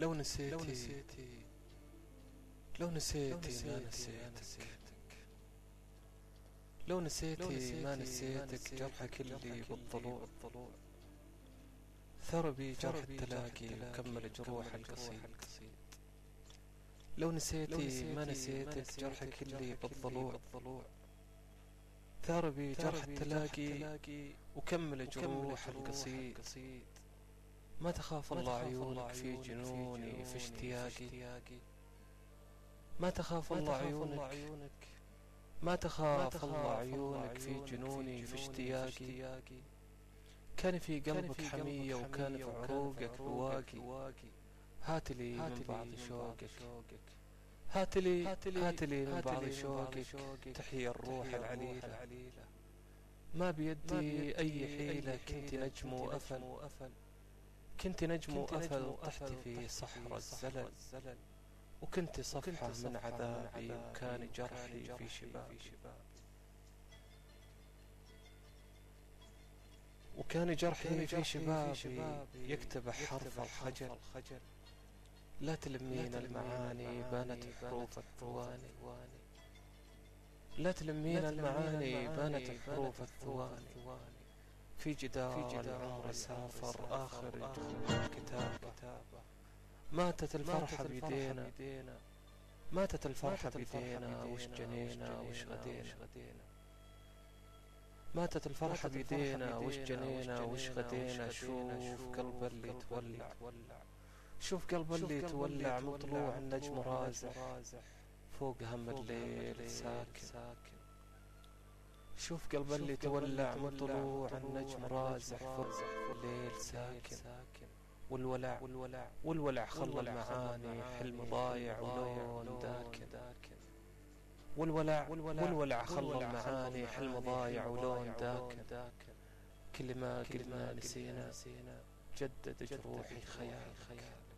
لو نسيتي لو نسيتي لو نسيتي ما نسيتك. لو نسيتي ما نسيتك جرحك اللي بالضلوع ثربي جرح التلاقي وكمل جروح القصيد. لو نسيتي ما نسيتك جرحك اللي بالضلوع ثربي جرح التلاقي. وكمل جروح القصيد. ما تخاف الله عيونك في جنوني في اشتياقي. ما تخاف الله عيونك. ما تخاف الله عيونك في جنوني في اشتياقي. كان في قلبك حمية وكان في عروقك بواقي هات لي من بعض شوقك. هات لي هات لي من بعض شوقك. تحيا الروح العليلة. ما بيدي أي حيلة كنت نجم وأفل كنت نجم وأفل طحت في صحر الزلل. وكنت صفحة من عذابي وكان جرحي في شبابي وكان جرحي في شبابي يكتب حرف الخجل. لا تلمين المعاني بانت حروف الثواني. لا تلمين المعاني بانت حروف الثواني. في جدار العمر سافر آخر دخول الكتاب. ماتت الفرحة بيدينا. ماتت الفرحة بيدينا. وش جنينا؟ وش غدينا؟ ماتت الفرحة بيدينا. وش جنينا؟ وش غدينا؟ شوف قلب اللي تولع. شوف قلب اللي تولع. مطلوع النجم رازح. فوق هم الليل ساكن. شوف قلب اللي تولع مطلوع النجم رازح فوق الليل ساكن. والولع والولع والولع خلى المعاني حلم ضايع ولون داكن. والولع والولع خلى المعاني حلم ضايع ولون داكن. كل ما قلنا نسينا جدد جروحي خيال خيال